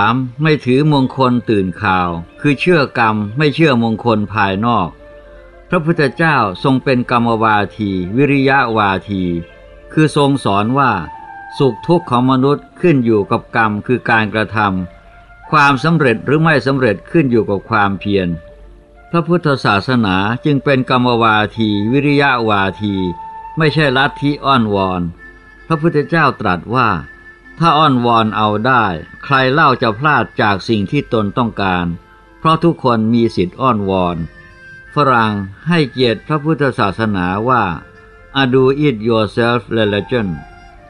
ามไม่ถือมงคลตื่นข่าว คือเชื่อกรรมไม่เชื่อมงคลภายนอก พระพุทธเจ้าทรงเป็นกรรมวาที วิริยะวาที คือทรงสอนว่า สุขทุกข์ของมนุษย์ขึ้นอยู่กับกรรมคือการกระทำความสำเร็จหรือไม่สำเร็จขึ้นอยู่กับความเพียร พระพุทธศาสนาจึงเป็นกรรมวาที วิริยะวาที ไม่ใช่ลัทธิอ้อนวอน พระพุทธเจ้าตรัสว่า ถ้าอ้อนวอนเอาได้ ใครเล่าจะพลาดจากสิ่งที่ตนต้องการ เพราะทุกคนมีสิทธิ์อ้อนวอน ฝรั่งให้เกียรติพระพุทธศาสนาว่า a do it yourself religion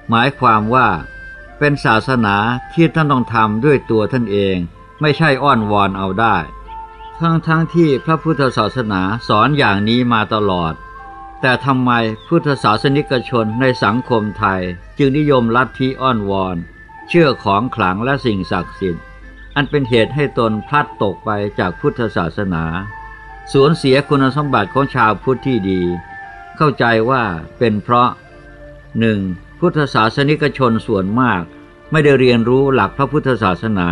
หมายความว่า เป็นศาสนาที่ท่านต้องทำด้วยตัวท่านเอง ไม่ใช่อ้อนวอนเอาได้ ทั้งทั้งที่พระพุทธศาสนาสอนอย่างนี้มาตลอด แต่ทำไมพุทธศาสนิกชนในสังคมไทย จึงนิยมลัทธิอ้อนวอน เชื่อของขลังและสิ่งศักดิ์สิทธิ์ อันเป็นเหตุให้ตนพลัดตกไปจากพุทธศาสนาสูญเสียคุณสมบัติของชาวพุทธที่ดี เข้าใจว่าเป็นเพราะหนึ่งพุทธศาสนิกชนส่วนมาก ไม่ได้เรียนรู้หลักพระพุทธศาสนา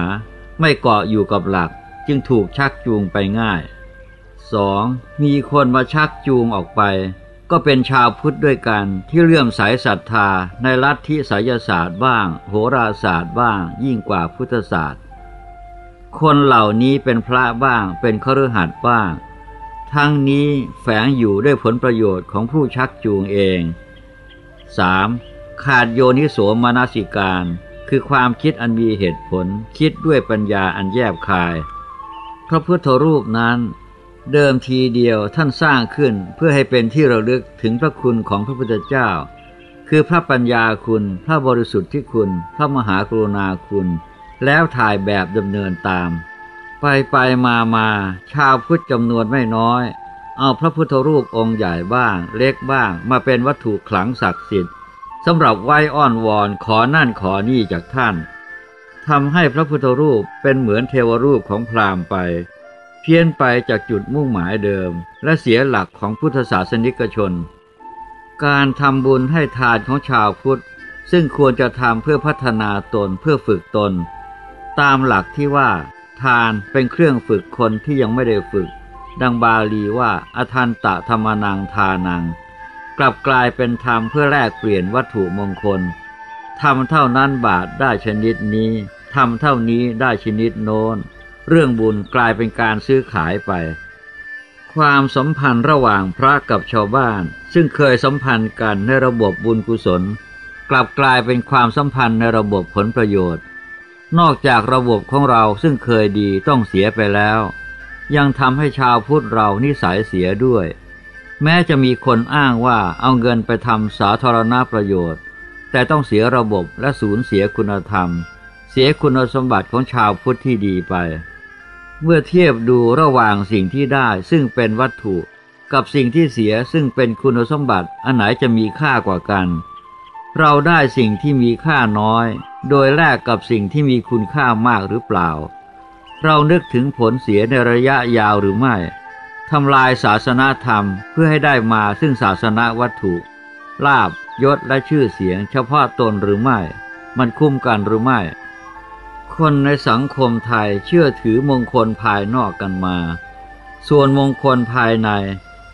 ไม่เกาะอยู่กับหลักจึงถูกชักจูงไปง่าย 2. มีคนมาชักจูงออกไป ก็เป็นชาวพุทธด้วยกันที่เลื่อมใสศรัทธาในลัทธิไสยศาสตร์บ้าง โหราศาสตร์บ้าง ยิ่งกว่าพุทธศาสตร์ คนเหล่านี้เป็นพระบ้างเป็นคฤหัสถ์บ้าง ทั้งนี้แฝงอยู่ด้วยผลประโยชน์ของผู้ชักจูงเอง 3. ขาดโยนิโสมนสิการ คือความคิดอันมีเหตุผลคิดด้วยปัญญาอันแยบคาย พระพุทธรูปนั้น เดิมทีเดียวท่านสร้างขึ้นเพื่อให้เป็นที่ระลึกถึงพระคุณของพระพุทธเจ้า คือพระปัญญาคุณ พระบริสุทธิ์ที่คุณ พระมหากรุณาคุณ แล้วถ่ายแบบดำเนินตาม ไปไปมามาชาวพุทธจำนวนไม่น้อย เอาพระพุทธรูปองค์ใหญ่บ้าง เล็กบ้าง มาเป็นวัตถุขลังศักดิ์สิทธิ์สำหรับไหว้อ้อนวอนขอนั่นขอนี่จากท่านทำให้พระพุทธรูปเป็นเหมือนเทวรูปของพราหมณ์ไป เพี้ยนไปจากจุดมุ่งหมายเดิม และเสียหลักของพุทธศาสนิกชน การทำบุญให้ทานของชาวพุทธ ซึ่งควรจะทำเพื่อพัฒนาตนเพื่อฝึกตน ตามหลักที่ว่า ทานเป็นเครื่องฝึกคนที่ยังไม่ได้ฝึก ดังบาลีว่าอทันตะธรรมนังทานัง กลับกลายเป็นธรรมเพื่อแลกเปลี่ยนวัตถุมงคลทำเท่านั้นบาทได้ชนิดนี้ทำเท่านี้ได้ชนิดโน้น เรื่องบุญกลายเป็นการซื้อขายไป ความสัมพันธ์ระหว่างพระกับชาวบ้าน ซึ่งเคยสัมพันธ์กันในระบบบุญกุศล กลับกลายเป็นความสัมพันธ์ในระบบผลประโยชน์ นอกจากระบบของเราซึ่งเคยดีต้องเสียไปแล้ว ยังทำให้ชาวพุทธเรานิสัยเสียด้วย แม้จะมีคนอ้างว่าเอาเงินไปทำสาธารณประโยชน์ แต่ต้องเสียระบบและสูญเสียคุณธรรม เสียคุณสมบัติของชาวพุทธที่ดีไป เมื่อเทียบดูระหว่างสิ่งที่ได้ซึ่งเป็นวัตถุ กับสิ่งที่เสียซึ่งเป็นคุณสมบัติอันไหนจะมีค่ากว่ากัน เราได้สิ่งที่มีค่าน้อย โดยแลกกับสิ่งที่มีคุณค่ามากหรือเปล่า เรานึกถึงผลเสียในระยะยาวหรือไม่ทำลายศาสนาธรรมเพื่อให้ได้มาซึ่งศาสนาวัตถุ ลาบยศและชื่อเสียงเฉพาะตนหรือไม่ มันคุ้มกันหรือไม่ คนในสังคมไทยเชื่อถือมงคลภายนอกกันมา ส่วนมงคลภายใน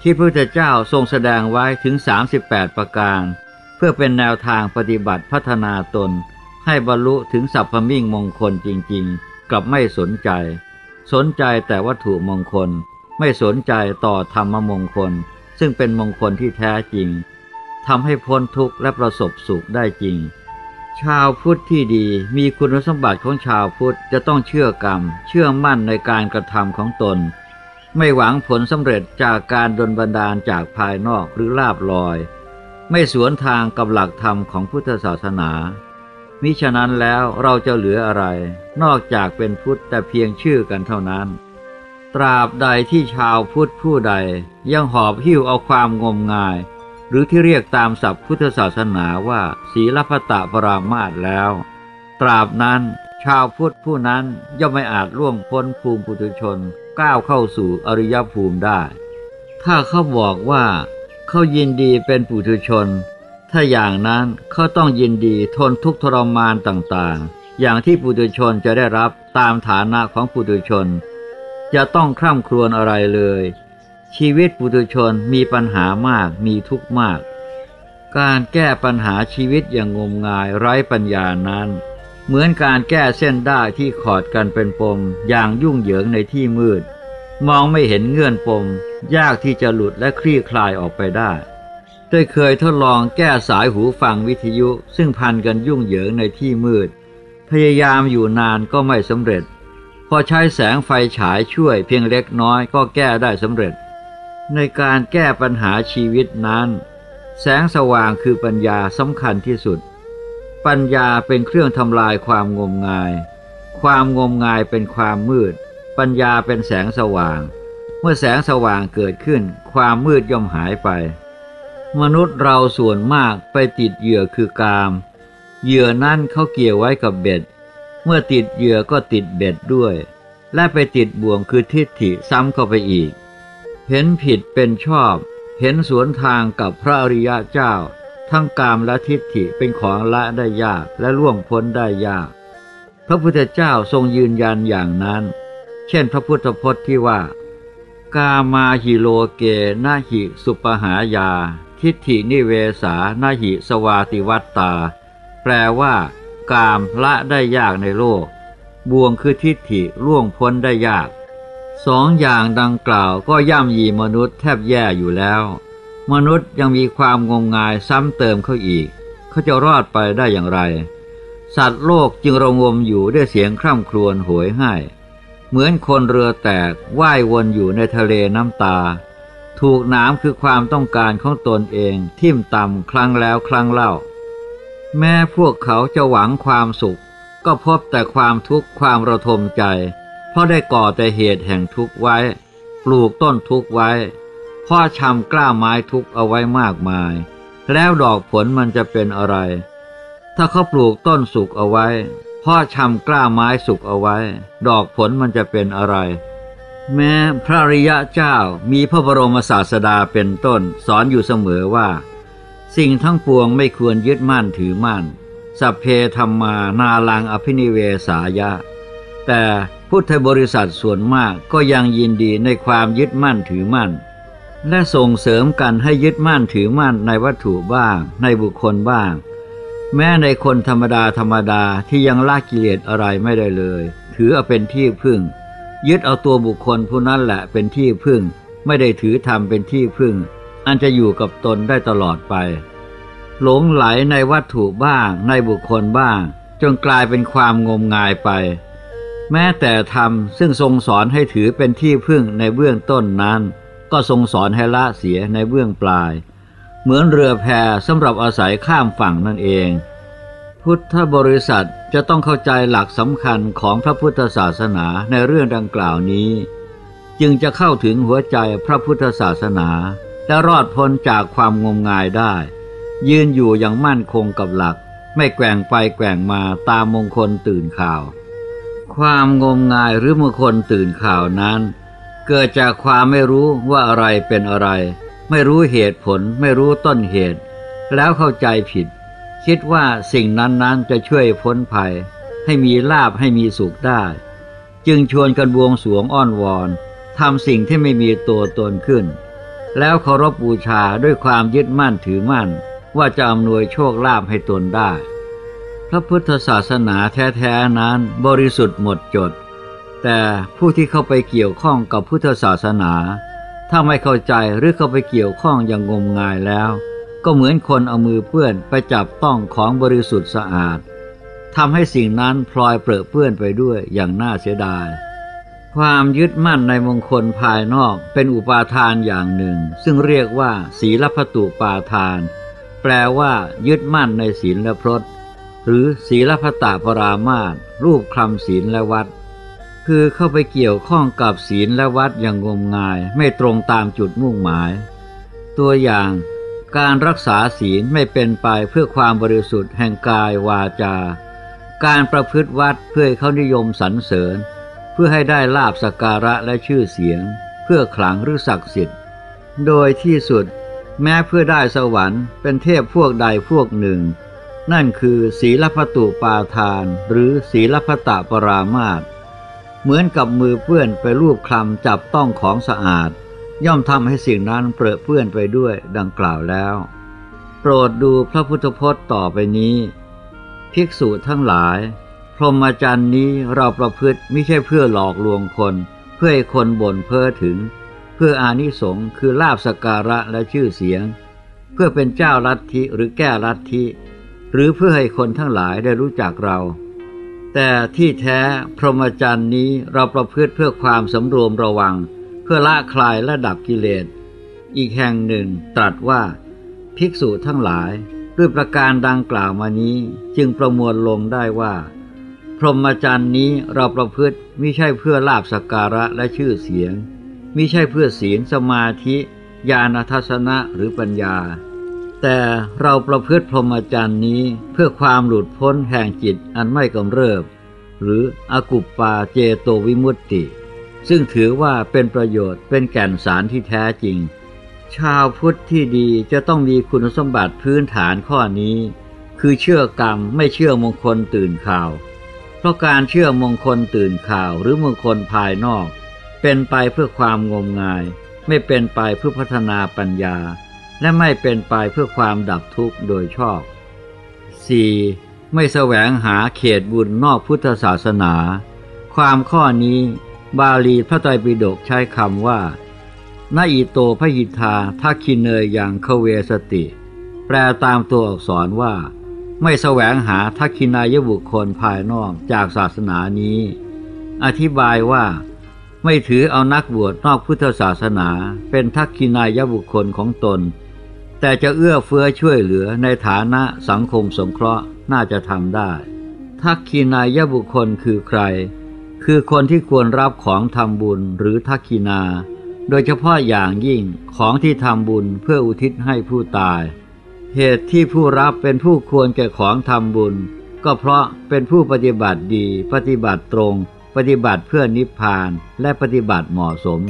ที่พระพุทธเจ้าทรงแสดงไว้ถึง 38 ประการ เพื่อเป็นแนวทางปฏิบัติพัฒนาตน ให้บรรลุถึงสัพพมิ่งมงคลจริง ๆ กลับไม่สนใจ สนใจแต่วัตถุมงคล ไม่สนใจต่อธรรมมงคล ซึ่งเป็นมงคลที่แท้จริงทำให้พ้นทุกข์และประสบสุขได้จริง ชาวพุทธที่ดีมีคุณสมบัติของชาวพุทธจะต้องเชื่อกรรม เชื่อมั่นในการกระทำของตน ไม่หวังผลสำเร็จจากการดลบันดาลจากภายนอกหรือลาบลอย ไม่สวนทางกับหลักธรรมของพุทธศาสนา มิฉะนั้นแล้วเราจะเหลืออะไร นอกจากเป็นพุทธแต่เพียงชื่อกันเท่านั้น ตราบใดที่ชาวพุทธผู้ใดยังหอบหิ้วเอาความงมงาย รือที่เรียกตามศัพท์พุทธศาสนาว่า ศีลพัตะปรามาตแล้ว ตราบนั้น ชาวพุทธผู้นั้นย่อมไม่อาจล่วงพ้นภูมิปุถุชนก้าวเข้าสู่อริยภูมิได้ ถ้าเขาบอกว่าเขายินดีเป็นปุถุชน ถ้าอย่างนั้นเขาต้องยินดีทนทุกทรมานต่างๆ อย่างที่ปุถุชนจะได้รับตามฐานะของปุถุชน จะต้องคร่ำครวญอะไรเลย ชีวิตปุถุชนมีปัญหามากมีทุกข์มาก การแก้ปัญหาชีวิตอย่างงมงายไร้ปัญญานั้น เหมือนการแก้เส้นได้ที่ขอดกันเป็นปมอย่างยุ่งเหยิงในที่มืด มองไม่เห็นเงื่อนปม ยากที่จะหลุดและคลี่คลายออกไปได้ได้เคยทดลองแก้สายหูฟังวิทยุซึ่งพันกันยุ่งเหยิงในที่มืด พยายามอยู่นานก็ไม่สำเร็จ พอใช้แสงไฟฉายช่วยเพียงเล็กน้อยก็แก้ได้สำเร็จ ในการแก้ปัญหาชีวิตนั้น แสงสว่างคือปัญญาสำคัญที่สุด ปัญญาเป็นเครื่องทำลายความงมงาย ความงมงายเป็นความมืด ปัญญาเป็นแสงสว่าง เมื่อแสงสว่างเกิดขึ้น ความมืดย่อมหายไป มนุษย์เราส่วนมากไปติดเหยื่อคือกาม เหยื่อนั่นเขาเกี่ยวไว้กับเบ็ด เมื่อติดเหยื่อก็ติดเบ็ดด้วย และไปติดบ่วงคือทิฏฐิซ้ำเข้าไปอีก เห็นผิดเป็นชอบ เห็นสวนทางกับพระอริยะเจ้า ทั้งกามและทิฏฐิเป็นของละได้ยากและล่วงพ้นได้ยาก พระพุทธเจ้าทรงยืนยันอย่างนั้น เช่นพระพุทธพจน์ที่ว่า กามาหิโลเกนาหิสุปหายา ทิฏฐินิเวสานาหิสวาติวัตตา แปลว่า กามละได้ยากในโลก บ่วงคือทิฏฐิล่วงพ้นได้ยาก สองอย่างดังกล่าวก็ย่ำยีมนุษย์แทบแย่อยู่แล้ว มนุษย์ยังมีความงมงายซ้ำเติมเขาอีก เขาจะรอดไปได้อย่างไร สัตว์โลกจึงระงมอยู่ด้วยเสียงคร่ำครวญโหยให้ เหมือนคนเรือแตกว่ายวนอยู่ในทะเลน้ำตา ถูกน้ำคือความต้องการของตนเองทิ่มต่ำครั้งแล้วครั้งเล่า แม้พวกเขาจะหวังความสุข ก็พบแต่ความทุกข์ความระทมใจ เพราะได้ก่อแต่เหตุแห่งทุกข์ไว้ ปลูกต้นทุกข์ไว้พ่อชำกล้าไม้ทุกข์เอาไว้มากมาย แล้วดอกผลมันจะเป็นอะไร ถ้าเขาปลูกต้นสุกเอาไว้พ่อชำกล้าไม้สุกเอาไว้ ดอกผลมันจะเป็นอะไร แม้พระริยะเจ้ามีพระบรมศาสดาเป็นต้นสอนอยู่เสมอว่า สิ่งทั้งปวงไม่ควรยึดมั่นถือมั่นสัพเพธรรมานาลังอภินิเวสายะ แต่ พุทธบริษัทส่วนมากก็ยังยินดีในความยึดมั่นถือมั่น และส่งเสริมกันให้ยึดมั่นถือมั่นในวัตถุบ้าง ในบุคคลบ้าง แม้ในคนธรรมดาธรรมดาที่ยังละกิเลสอะไรไม่ได้เลย ถือเอาเป็นที่พึ่ง ยึดเอาตัวบุคคลผู้นั้นแหละเป็นที่พึ่ง ไม่ได้ถือธรรมเป็นที่พึ่ง อันจะอยู่กับตนได้ตลอดไป หลงไหลในวัตถุบ้าง ในบุคคลบ้าง จนกลายเป็นความงมงายไป แม้แต่ธรรมซึ่งทรงสอนให้ถือเป็นที่พึ่งในเบื้องต้นนั้น ก็ทรงสอนให้ละเสียในเบื้องปลาย เหมือนเรือแพสำหรับอาศัยข้ามฝั่งนั่นเอง พุทธบริษัทจะต้องเข้าใจหลักสำคัญของพระพุทธศาสนาในเรื่องดังกล่าวนี้ จึงจะเข้าถึงหัวใจพระพุทธศาสนา และรอดพ้นจากความงมงายได้ ยืนอยู่อย่างมั่นคงกับหลัก ไม่แกว่งไปแกว่งมาตามมงคลตื่นข่าว ความงมงายหรือมงคลตื่นข่าวนั้น เกิดจากความไม่รู้ว่าอะไรเป็นอะไร ไม่รู้เหตุผล ไม่รู้ต้นเหตุ แล้วเข้าใจผิด คิดว่าสิ่งนั้นๆจะช่วยพ้นภัย ให้มีลาบให้มีสุขได้ จึงชวนกันบวงสวงอ้อนวอนทำสิ่งที่ไม่มีตัวตนขึ้น แล้วเคารพบูชาด้วยความยึดมั่นถือมั่น ว่าจะอำนวยโชคลาภให้ตนได้ ระพุทธศาสนาแท้ๆนั้นบริสุทธิ์หมดจด แต่ผู้ที่เข้าไปเกี่ยวข้องกับพุทธศาสนา ถ้าไม่เข้าใจหรือเข้าไปเกี่ยวข้องอย่างงมงายแล้ว ก็เหมือนคนเอามือเปื้อนไปจับต้องของบริสุทธิ์สะอาดทำให้สิ่งนั้นพลอยเปรอะเปื้อนไปด้วยอย่างน่าเสียดาย ความยึดมั่นในมงคลภายนอกเป็นอุปาทานอย่างหนึ่ง ซึ่งเรียกว่า ศีลพัตุปาทาน แปลว่า ยึดมั่นในศีลและพรต หรือศีลพตาปรามาตรูปคำศีลและวัด คือเข้าไปเกี่ยวข้องกับศีลและวัดอย่างงมงายไม่ตรงตามจุดมุ่งหมาย ตัวอย่างการรักษาศีลไม่เป็นไปเพื่อความบริสุทธิ์แห่งกายวาจา การประพฤติวัดเพื่อเขานิยมสรรเสริญ เพื่อให้ได้ลาบสการะและชื่อเสียง เพื่อขลังหรือศักดิ์สิทธิ์ โดยที่สุดแม้เพื่อได้สวรรค์เป็นเทพพวกใดพวกหนึ่ง นั่นคือศีลพตุปาทาน หรือศีลพตะปรามาตเหมือนกับมือเปื้อนไปรูปคลำจับต้องของสะอาด ย่อมทำให้สิ่งนั้นเปรอะเปื้อนไปด้วยดังกล่าวแล้ว โปรดดูพระพุทธพจน์ต่อไปนี้ ภิกษุทั้งหลาย พรหมจรรย์นี้เราประพฤติไม่ใช่เพื่อหลอกลวงคน เพื่อให้คนบ่นเพ้อถึง เพื่ออานิสงส์คือลาบสการะและชื่อเสียง เพื่อเป็นเจ้าลัทธิหรือแก้ลัทธิ หรือเพื่อให้คนทั้งหลายได้รู้จักเรา แต่ที่แท้พรหมจรรย์นี้เราประพฤติเพื่อความสำรวมระวัง เพื่อละคลายและดับกิเลส อีกแห่งหนึ่งตรัสว่า ภิกษุทั้งหลายด้วยประการดังกล่าวมานี้จึงประมวลลงได้ว่า พรหมจรรย์นี้เราประพฤติไม่ใช่เพื่อลาบสักการะและชื่อเสียงมิใช่เพื่อศีลสมาธิ ญาณทัศนะหรือปัญญา แต่เราประพฤติพรหมจรรย์นี้เพื่อความหลุดพ้นแห่งจิตอันไม่กำเริบ หรืออกุปปาเจโตวิมุตติ ซึ่งถือว่าเป็นประโยชน์เป็นแก่นสารที่แท้จริง ชาวพุทธที่ดีจะต้องมีคุณสมบัติพื้นฐานข้อนี้ คือเชื่อกรรมไม่เชื่อมงคลตื่นข่าว เพราะการเชื่อมงคลตื่นข่าวหรือมงคลภายนอก เป็นไปเพื่อความงมงาย ไม่เป็นไปเพื่อพัฒนาปัญญา และไม่เป็นไปเพื่อความดับทุกข์โดยชอบ 4. ไม่แสวงหาเขตบุญนอกพุทธศาสนา ความข้อนี้บาลีพระไตรปิฎกใช้คำว่านาอิโตพหิทาทักคินเนยอย่างเคเวสติ แปลตามตัวอักษรว่า ไม่แสวงหาทักคินายบุคคลภายนอกจากศาสนานี้ อธิบายว่า ไม่ถือเอานักบวชนอกพุทธศาสนา เป็นทักคินายบุคคลของตน แต่จะเอื้อเฟื้อช่วยเหลือในฐานะสังคมสงเคราะห์น่าจะทำได้ ทักคีนายบุคคลคือใคร คือคนที่ควรรับของทำบุญหรือทักคีนา โดยเฉพาะอย่างยิ่งของที่ทำบุญเพื่ออุทิศให้ผู้ตาย เหตุที่ผู้รับเป็นผู้ควรแก่ของทำบุญ ก็เพราะเป็นผู้ปฏิบัติดี ปฏิบัติตรง ปฏิบัติเพื่อนิพพานและปฏิบัติเหมาะสม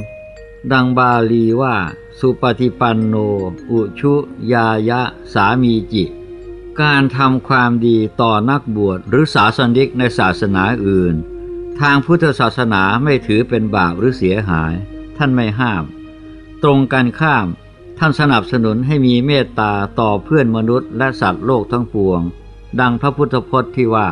ดังบาลีว่า สุปฏิปันโน อุชุยายะ สามีจิ การทำความดีต่อนักบวชหรือศาสนิกในศาสนาอื่น ทางพุทธศาสนาไม่ถือเป็นบาปหรือเสียหาย ท่านไม่ห้าม ตรงกันข้าม ท่านสนับสนุนให้มีเมตตาต่อเพื่อนมนุษย์และสัตว์โลกทั้งปวง ดังพระพุทธพจน์ที่ว่า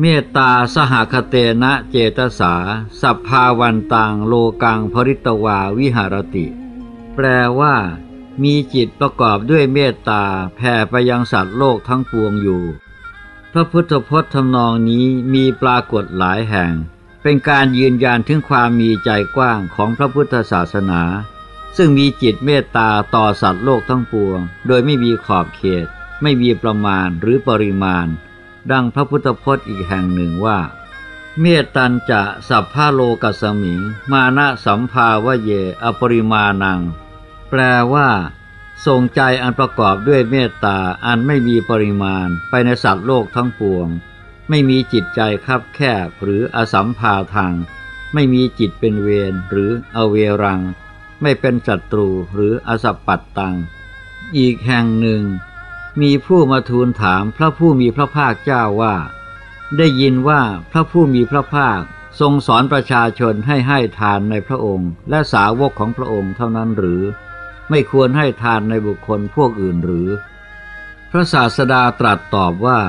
เมตตาสหคเตนะเจตสา สัพพาวันตังโลกังภริตวาวิหารติ แปลว่า มีจิตประกอบด้วยเมตตาแผ่ไปยังสัตว์โลกทั้งปวงอยู่ พระพุทธพจน์ทำนองนี้มีปรากฏหลายแห่ง เป็นการยืนยันถึงความมีใจกว้างของพระพุทธศาสนา ซึ่งมีจิตเมตตาต่อสัตว์โลกทั้งปวง โดยไม่มีขอบเขต ไม่มีประมาณหรือปริมาณ ดังพระพุทธพจน์อีกแห่งหนึ่งว่า เมตตันจะสัพพาโลกัสมิง มานะสัมภาวะเย อปริมาณัง แปลว่าทรงใจอันประกอบด้วยเมตตาอันไม่มีปริมาณไปในสัตว์โลกทั้งปวง ไม่มีจิตใจคับแคบหรืออสัมภาทางไม่มีจิตเป็นเวรหรืออเวรัง ไม่เป็นศัตรูหรืออสัปปัตตัง อีกแห่งหนึ่ง มีผู้มาทูลถามพระผู้มีพระภาคเจ้าว่า ได้ยินว่าพระผู้มีพระภาคทรงสอนประชาชนให้ให้ทานในพระองค์ และสาวกของพระองค์เท่านั้นหรือ ไม่ควรให้ทานในบุคคลพวกอื่นหรือ พระศาสดาตรัสตอบว่า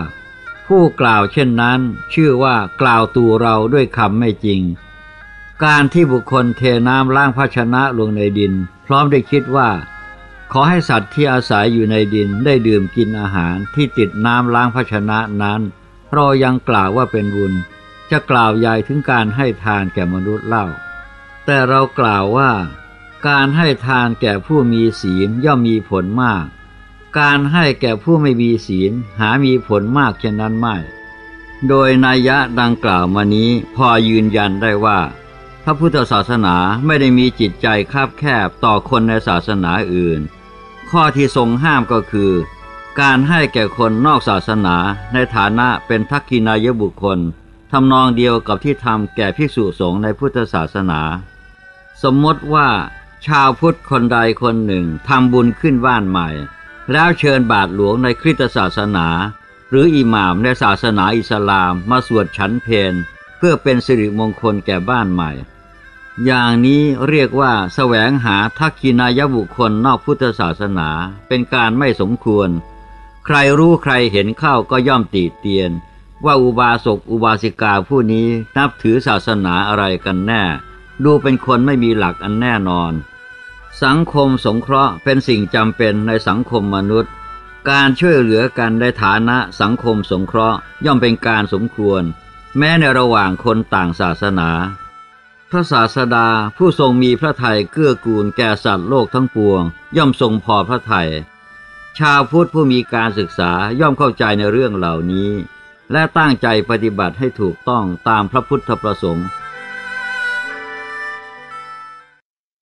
ผู้กล่าวเช่นนั้น ชื่อว่ากล่าวตัวเราด้วยคำไม่จริง การที่บุคคลเทน้ำล้างภาชนะลงในดิน พร้อมได้คิดว่า ขอให้สัตว์ที่อาศัยอยู่ในดินได้ดื่มกินอาหารที่ติดน้ำล้างภาชนะนั้น เรายังกล่าวว่าเป็นบุญ จะกล่าวใหญ่ถึงการให้ทานแก่มนุษย์เล่า แต่เรากล่าวว่า การให้ทานแก่ผู้มีศีลย่อมมีผลมาก การให้แก่ผู้ไม่มีศีลหามีผลมากเช่นนั้นไม่ โดยนัยยะดังกล่าวมานี้พอยืนยันได้ว่าพระพุทธศาสนาไม่ได้มีจิตใจคาบแคบต่อคนในศาสนาอื่น ข้อที่ทรงห้ามก็คือ การให้แก่คนนอกศาสนาในฐานะเป็นทักกินายบุคคลทำนองเดียวกับที่ทำแก่ภิกษุสงฆ์ในพุทธศาสนา สมมติว่า ชาวพุทธคนใดคนหนึ่งทำบุญขึ้นบ้านใหม่ แล้วเชิญบาทหลวงในคริสตศาสนา หรืออิหม่ามในศาสนาอิสลามมาสวดฉันเพนเพื่อเป็นสิริมงคลแก่บ้านใหม่ อย่างนี้เรียกว่าแสวงหาทักกินายบุคคลนอกพุทธศาสนาเป็นการไม่สมควร ใครรู้ใครเห็นเข้าก็ย่อมตีเตียน ว่าอุบาสกอุบาสิกาผู้นี้นับถือศาสนาอะไรกันแน่ ดูเป็นคนไม่มีหลักอันแน่นอน สังคมสงเคราะห์เป็นสิ่งจำเป็นในสังคมมนุษย์ การช่วยเหลือกันในฐานะสังคมสงเคราะห์ย่อมเป็นการสมควร แม้ในระหว่างคนต่างศาสนา พระศาสดาผู้ทรงมีพระทัยเกื้อกูลแก่สัตว์โลกทั้งปวง ย่อมทรงพอพระทัยชาวพุทธผู้มีการศึกษาย่อมเข้าใจในเรื่องเหล่านี้ และตั้งใจปฏิบัติให้ถูกต้องตามพระพุทธประสงค์